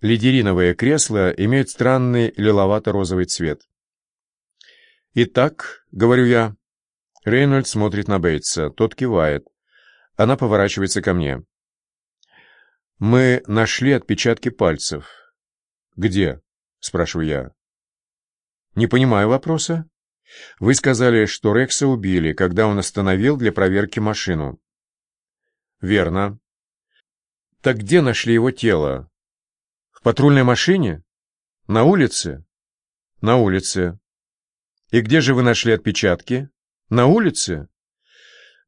лидериновые кресла имеют странный лиловато-розовый цвет. «Итак», — говорю я, — Рейнольд смотрит на Бейтса, тот кивает. Она поворачивается ко мне. «Мы нашли отпечатки пальцев». «Где?» — спрашиваю я. «Не понимаю вопроса. Вы сказали, что Рекса убили, когда он остановил для проверки машину». «Верно. Так где нашли его тело? В патрульной машине? На улице?» «На улице. И где же вы нашли отпечатки? На улице?»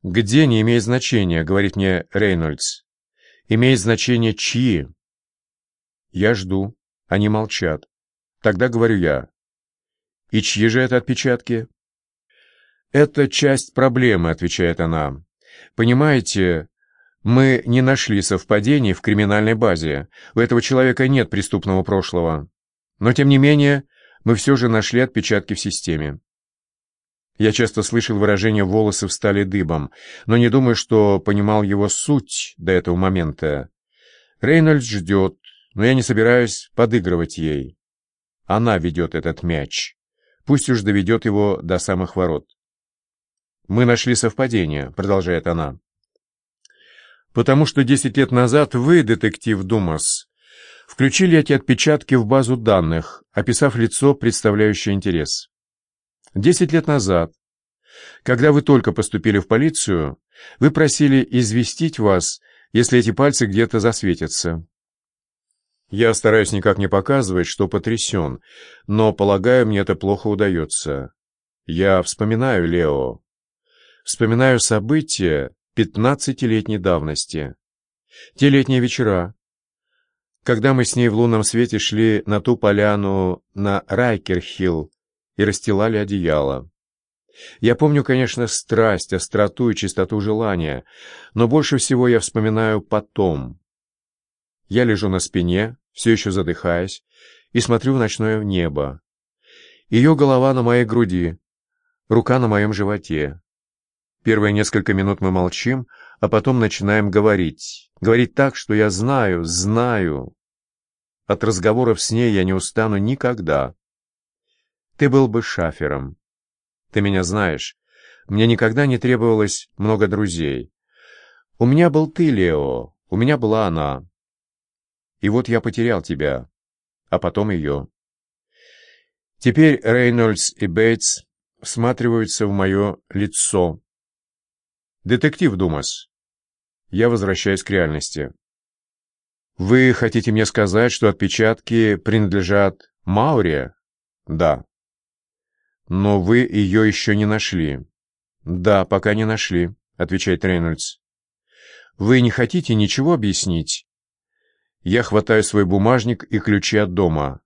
«Где не имеет значения», — говорит мне Рейнольдс. «Имеет значение чьи?» Я жду. Они молчат. Тогда говорю я. «И чьи же это отпечатки?» «Это часть проблемы», — отвечает она. «Понимаете, мы не нашли совпадений в криминальной базе. У этого человека нет преступного прошлого. Но, тем не менее, мы все же нашли отпечатки в системе. Я часто слышал выражение «волосы встали дыбом», но не думаю, что понимал его суть до этого момента. Рейнольдс ждет, но я не собираюсь подыгрывать ей. Она ведет этот мяч. Пусть уж доведет его до самых ворот. «Мы нашли совпадение», — продолжает она. «Потому что десять лет назад вы, детектив Думас, включили эти отпечатки в базу данных, описав лицо, представляющее интерес. Десять лет назад, когда вы только поступили в полицию, вы просили известить вас, если эти пальцы где-то засветятся. Я стараюсь никак не показывать, что потрясен, но, полагаю, мне это плохо удается. Я вспоминаю Лео. Вспоминаю события пятнадцатилетней давности. Те летние вечера, когда мы с ней в лунном свете шли на ту поляну на Райкерхилл и расстилали одеяло. Я помню, конечно, страсть, остроту и чистоту желания, но больше всего я вспоминаю потом. Я лежу на спине, все еще задыхаясь, и смотрю в ночное небо. Ее голова на моей груди, рука на моем животе. Первые несколько минут мы молчим, а потом начинаем говорить. Говорить так, что я знаю, знаю. От разговоров с ней я не устану никогда. Ты был бы шафером. Ты меня знаешь. Мне никогда не требовалось много друзей. У меня был ты, Лео, у меня была она. И вот я потерял тебя, а потом ее. Теперь Рейнольдс и Бейтс всматриваются в мое лицо. «Детектив Думас». Я возвращаюсь к реальности. «Вы хотите мне сказать, что отпечатки принадлежат Мауре?» «Да». «Но вы ее еще не нашли». «Да, пока не нашли», — отвечает Рейнольдс. «Вы не хотите ничего объяснить?» Я хватаю свой бумажник и ключи от дома.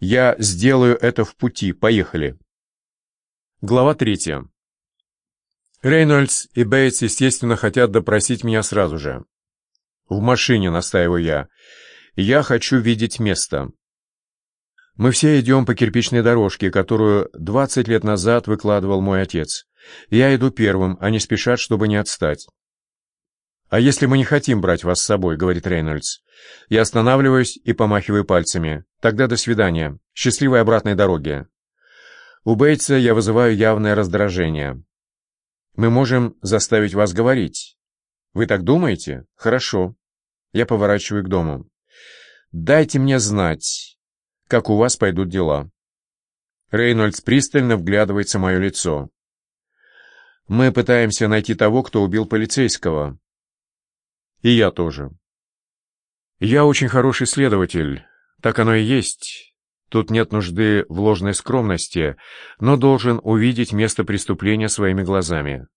«Я сделаю это в пути. Поехали». Глава третья. Рейнольдс и Бейтс, естественно, хотят допросить меня сразу же. «В машине», — настаиваю я. «Я хочу видеть место». Мы все идем по кирпичной дорожке, которую двадцать лет назад выкладывал мой отец. Я иду первым, они спешат, чтобы не отстать. «А если мы не хотим брать вас с собой?» — говорит Рейнольдс. Я останавливаюсь и помахиваю пальцами. «Тогда до свидания. Счастливой обратной дороги». У Бейтса я вызываю явное раздражение. «Мы можем заставить вас говорить». «Вы так думаете? Хорошо». Я поворачиваю к дому. «Дайте мне знать, как у вас пойдут дела». Рейнольдс пристально вглядывается в мое лицо. «Мы пытаемся найти того, кто убил полицейского». «И я тоже». «Я очень хороший следователь. Так оно и есть. Тут нет нужды в ложной скромности, но должен увидеть место преступления своими глазами.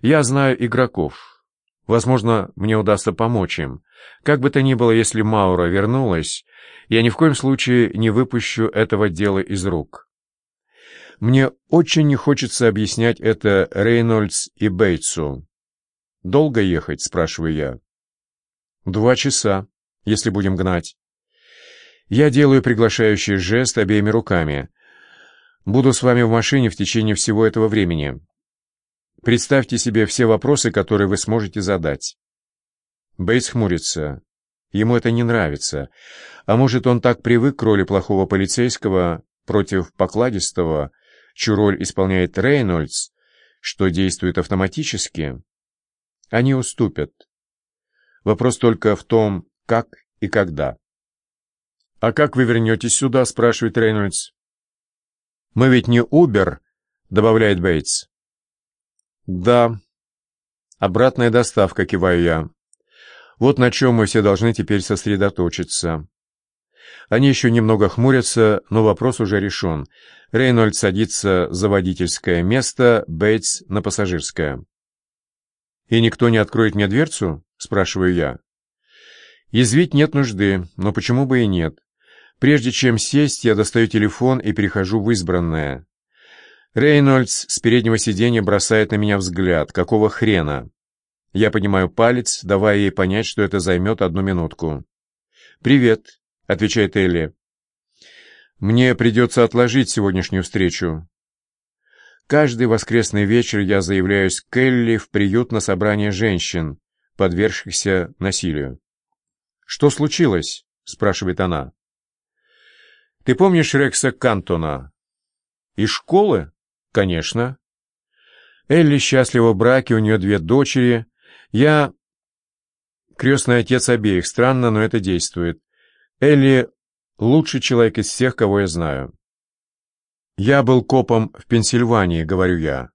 Я знаю игроков. Возможно, мне удастся помочь им. Как бы то ни было, если Маура вернулась, я ни в коем случае не выпущу этого дела из рук. Мне очень не хочется объяснять это Рейнольдс и Бейтсу. «Долго ехать?» — спрашиваю я. «Два часа, если будем гнать». Я делаю приглашающий жест обеими руками. Буду с вами в машине в течение всего этого времени. Представьте себе все вопросы, которые вы сможете задать. Бейтс хмурится. Ему это не нравится. А может, он так привык к роли плохого полицейского против покладистого, чью роль исполняет Рейнольдс, что действует автоматически? Они уступят. Вопрос только в том, как и когда. «А как вы вернетесь сюда?» — спрашивает Рейнольдс. «Мы ведь не Убер», — добавляет Бейтс. «Да. Обратная доставка», — киваю я. «Вот на чем мы все должны теперь сосредоточиться». Они еще немного хмурятся, но вопрос уже решен. Рейнольд садится за водительское место, Бейтс — на пассажирское. «И никто не откроет мне дверцу?» — спрашиваю я. Язвить нет нужды, но почему бы и нет? Прежде чем сесть, я достаю телефон и перехожу в избранное. Рейнольдс с переднего сиденья бросает на меня взгляд. Какого хрена? Я поднимаю палец, давая ей понять, что это займет одну минутку. «Привет», — отвечает Элли. «Мне придется отложить сегодняшнюю встречу». Каждый воскресный вечер я заявляюсь к Элли в приют на собрание женщин, подвергшихся насилию. «Что случилось?» — спрашивает она. «Ты помнишь Рекса Кантона?» «Из школы?» «Конечно». Элли счастлива в браке, у нее две дочери. Я крестный отец обеих. Странно, но это действует. Элли лучший человек из всех, кого я знаю. Я был копом в Пенсильвании, говорю я.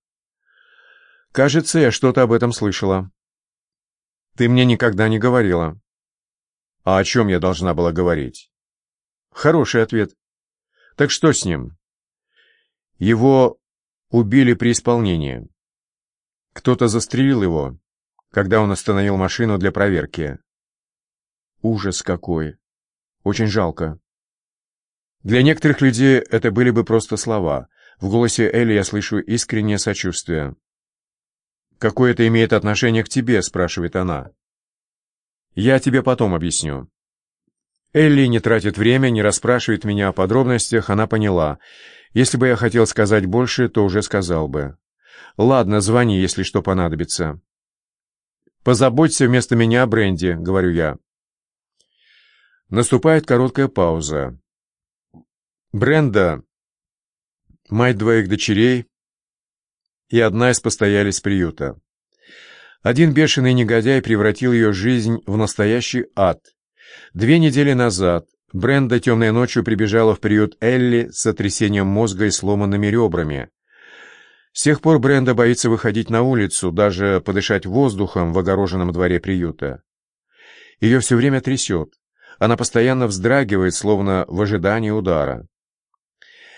Кажется, я что-то об этом слышала. Ты мне никогда не говорила. А о чем я должна была говорить? Хороший ответ. Так что с ним? Его убили при исполнении. Кто-то застрелил его, когда он остановил машину для проверки. Ужас какой. Очень жалко. Для некоторых людей это были бы просто слова. В голосе Элли я слышу искреннее сочувствие. «Какое это имеет отношение к тебе?» – спрашивает она. Я тебе потом объясню. Элли не тратит время, не расспрашивает меня о подробностях, она поняла. Если бы я хотел сказать больше, то уже сказал бы. Ладно, звони, если что понадобится. Позаботься вместо меня о Бренде, говорю я. Наступает короткая пауза. Бренда, мать двоих дочерей и одна из постоялец приюта. Один бешеный негодяй превратил ее жизнь в настоящий ад. Две недели назад Бренда темной ночью прибежала в приют Элли с сотрясением мозга и сломанными ребрами. С тех пор Бренда боится выходить на улицу, даже подышать воздухом в огороженном дворе приюта. Ее все время трясет. Она постоянно вздрагивает, словно в ожидании удара.